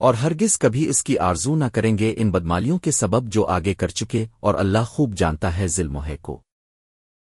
اور ہرگز کبھی اس کی آرزو نہ کریں گے ان بدمالیوں کے سبب جو آگے کر چکے اور اللہ خوب جانتا ہے ظلموہے کو